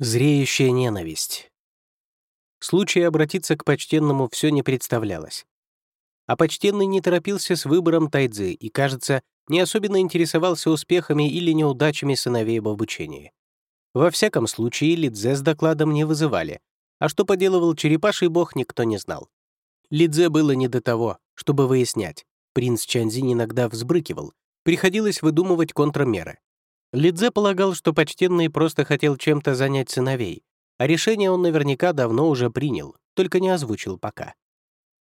Зреющая ненависть. Случая обратиться к почтенному все не представлялось. А почтенный не торопился с выбором тайцзы и, кажется, не особенно интересовался успехами или неудачами сыновей в обучении. Во всяком случае, Лидзе с докладом не вызывали, а что поделывал черепаший бог, никто не знал. Лидзе было не до того, чтобы выяснять. Принц Чанзин иногда взбрыкивал, приходилось выдумывать контрмеры. Лидзе полагал, что почтенный просто хотел чем-то занять сыновей, а решение он наверняка давно уже принял, только не озвучил пока.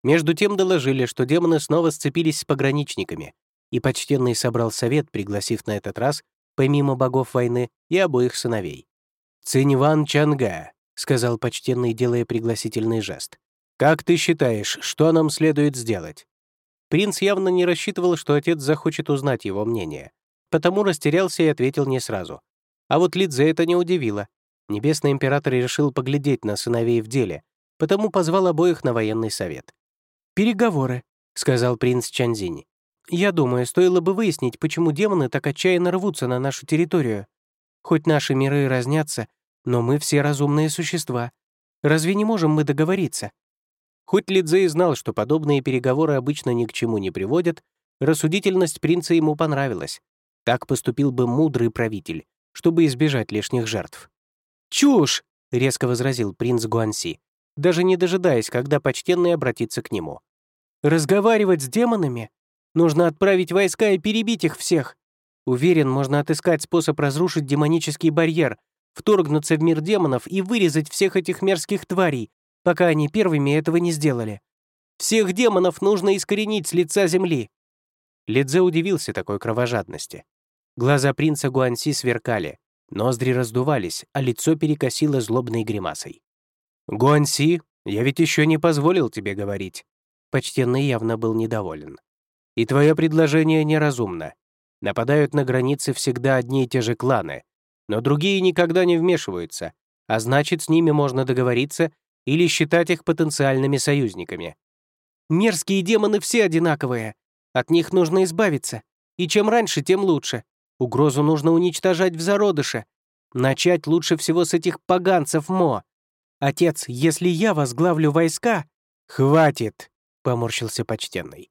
Между тем доложили, что демоны снова сцепились с пограничниками, и почтенный собрал совет, пригласив на этот раз, помимо богов войны, и обоих сыновей. «Циньван Чанга», — сказал почтенный, делая пригласительный жест. «Как ты считаешь, что нам следует сделать?» Принц явно не рассчитывал, что отец захочет узнать его мнение, потому растерялся и ответил не сразу. А вот Лидзе это не удивило. Небесный император решил поглядеть на сыновей в деле, потому позвал обоих на военный совет. «Переговоры», — сказал принц Чанзини. «Я думаю, стоило бы выяснить, почему демоны так отчаянно рвутся на нашу территорию. Хоть наши миры разнятся, но мы все разумные существа. Разве не можем мы договориться?» Хоть Лидзе и знал, что подобные переговоры обычно ни к чему не приводят, рассудительность принца ему понравилась. Так поступил бы мудрый правитель, чтобы избежать лишних жертв. «Чушь!» — резко возразил принц Гуанси, даже не дожидаясь, когда почтенный обратится к нему. «Разговаривать с демонами? Нужно отправить войска и перебить их всех. Уверен, можно отыскать способ разрушить демонический барьер, вторгнуться в мир демонов и вырезать всех этих мерзких тварей, пока они первыми этого не сделали. Всех демонов нужно искоренить с лица земли». Лидзе удивился такой кровожадности. Глаза принца Гуанси сверкали, ноздри раздувались, а лицо перекосило злобной гримасой. «Гуанси, я ведь еще не позволил тебе говорить». Почтенный явно был недоволен. «И твое предложение неразумно. Нападают на границе всегда одни и те же кланы, но другие никогда не вмешиваются, а значит, с ними можно договориться или считать их потенциальными союзниками. Мерзкие демоны все одинаковые. От них нужно избавиться. И чем раньше, тем лучше. Угрозу нужно уничтожать в зародыше. Начать лучше всего с этих поганцев Мо. Отец, если я возглавлю войска... Хватит, поморщился почтенный.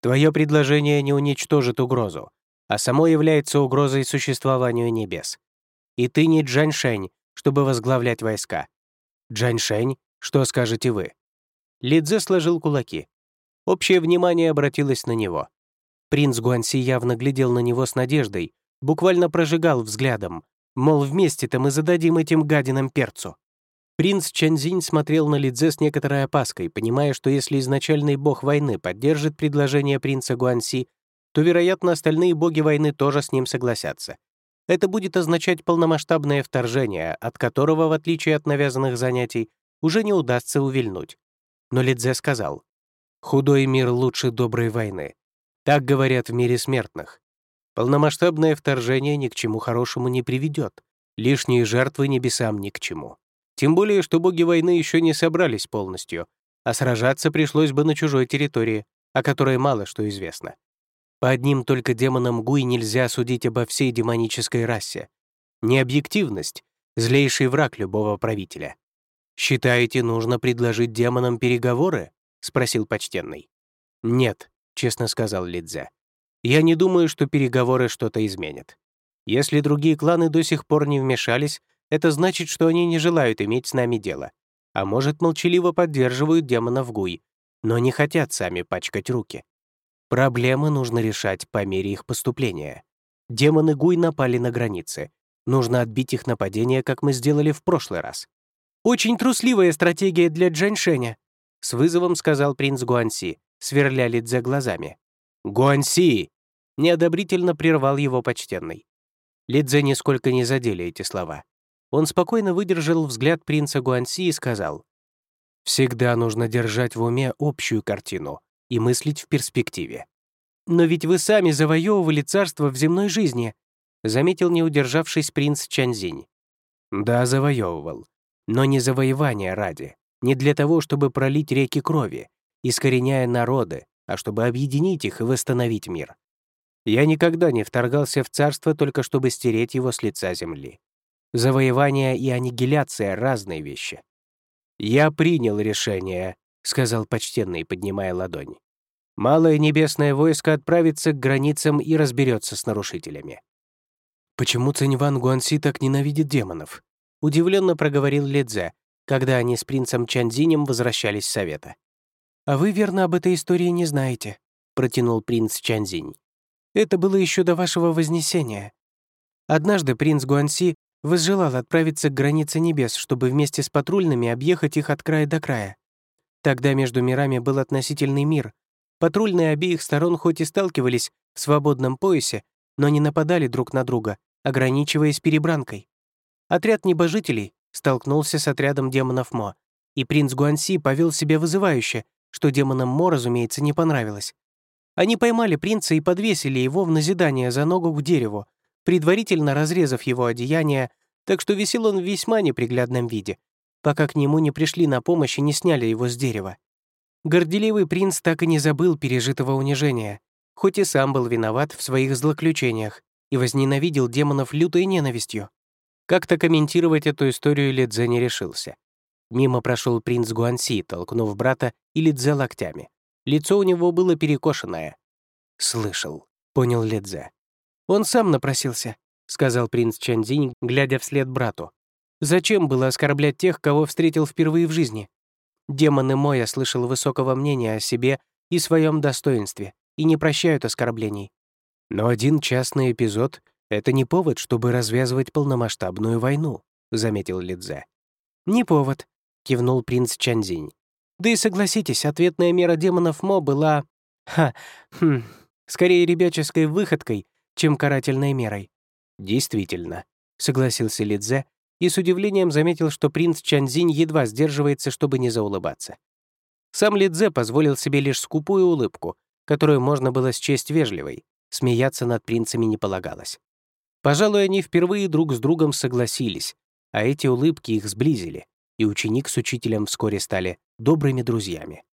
Твое предложение не уничтожит угрозу, а само является угрозой существованию небес. И ты не Джаньшень, чтобы возглавлять войска. Джаньшень, что скажете вы? Лидзе сложил кулаки. Общее внимание обратилось на него. Принц Гуанси явно глядел на него с надеждой, буквально прожигал взглядом, мол, вместе-то мы зададим этим гадинам перцу. Принц Чанзинь смотрел на Лидзе с некоторой опаской, понимая, что если изначальный бог войны поддержит предложение принца Гуанси, то, вероятно, остальные боги войны тоже с ним согласятся. Это будет означать полномасштабное вторжение, от которого, в отличие от навязанных занятий, уже не удастся увильнуть. Но Лидзе сказал, «Худой мир лучше доброй войны. Так говорят в мире смертных. Полномасштабное вторжение ни к чему хорошему не приведет. Лишние жертвы небесам ни к чему. Тем более, что боги войны еще не собрались полностью, а сражаться пришлось бы на чужой территории, о которой мало что известно. По одним только демонам Гуй нельзя судить обо всей демонической расе. Необъективность — злейший враг любого правителя. «Считаете, нужно предложить демонам переговоры?» — спросил почтенный. «Нет», — честно сказал Лидзе. «Я не думаю, что переговоры что-то изменят. Если другие кланы до сих пор не вмешались, это значит, что они не желают иметь с нами дело. А может, молчаливо поддерживают демонов Гуй, но не хотят сами пачкать руки. Проблемы нужно решать по мере их поступления. Демоны Гуй напали на границы. Нужно отбить их нападение, как мы сделали в прошлый раз. «Очень трусливая стратегия для Джаньшеня», — с вызовом сказал принц Гуанси, сверля Лидзе глазами. «Гуанси!» — неодобрительно прервал его почтенный. Лидзе нисколько не задели эти слова. Он спокойно выдержал взгляд принца Гуанси и сказал, «Всегда нужно держать в уме общую картину и мыслить в перспективе». «Но ведь вы сами завоевывали царство в земной жизни», заметил не удержавшись принц Чанзинь. «Да, завоевывал. Но не завоевания ради, не для того, чтобы пролить реки крови, искореняя народы, а чтобы объединить их и восстановить мир. Я никогда не вторгался в царство только чтобы стереть его с лица земли. Завоевание и аннигиляция — разные вещи. «Я принял решение», — сказал почтенный, поднимая ладонь. «Малое небесное войско отправится к границам и разберется с нарушителями». «Почему Циньван Гуанси так ненавидит демонов?» — удивленно проговорил Ледзе, когда они с принцем Чанзинем возвращались с совета. «А вы, верно, об этой истории не знаете», — протянул принц Чанзинь. «Это было еще до вашего вознесения. Однажды принц Гуанси возжелал отправиться к границе небес, чтобы вместе с патрульными объехать их от края до края. Тогда между мирами был относительный мир. Патрульные обеих сторон хоть и сталкивались в свободном поясе, но не нападали друг на друга, ограничиваясь перебранкой. Отряд небожителей столкнулся с отрядом демонов Мо, и принц Гуанси повел себя вызывающе, что демонам Мо, разумеется, не понравилось. Они поймали принца и подвесили его в назидание за ногу к дереву, предварительно разрезав его одеяние, так что висел он в весьма неприглядном виде, пока к нему не пришли на помощь и не сняли его с дерева. Горделивый принц так и не забыл пережитого унижения, хоть и сам был виноват в своих злоключениях и возненавидел демонов лютой ненавистью. Как-то комментировать эту историю Лидзе не решился. Мимо прошел принц Гуанси, толкнув брата и Лидзе локтями. Лицо у него было перекошенное. «Слышал», — понял Лидзе. «Он сам напросился», — сказал принц Чанзинь, глядя вслед брату. «Зачем было оскорблять тех, кого встретил впервые в жизни? Демоны Моя слышал высокого мнения о себе и своем достоинстве и не прощают оскорблений. Но один частный эпизод — это не повод, чтобы развязывать полномасштабную войну», — заметил Лидзе. «Не повод», — кивнул принц Чанзинь. «Да и согласитесь, ответная мера демонов Мо была... Ха, хм, скорее ребяческой выходкой, чем карательной мерой». «Действительно», — согласился Лидзе и с удивлением заметил, что принц Чанзинь едва сдерживается, чтобы не заулыбаться. Сам Лидзе позволил себе лишь скупую улыбку, которую можно было счесть вежливой, смеяться над принцами не полагалось. Пожалуй, они впервые друг с другом согласились, а эти улыбки их сблизили, и ученик с учителем вскоре стали добрыми друзьями.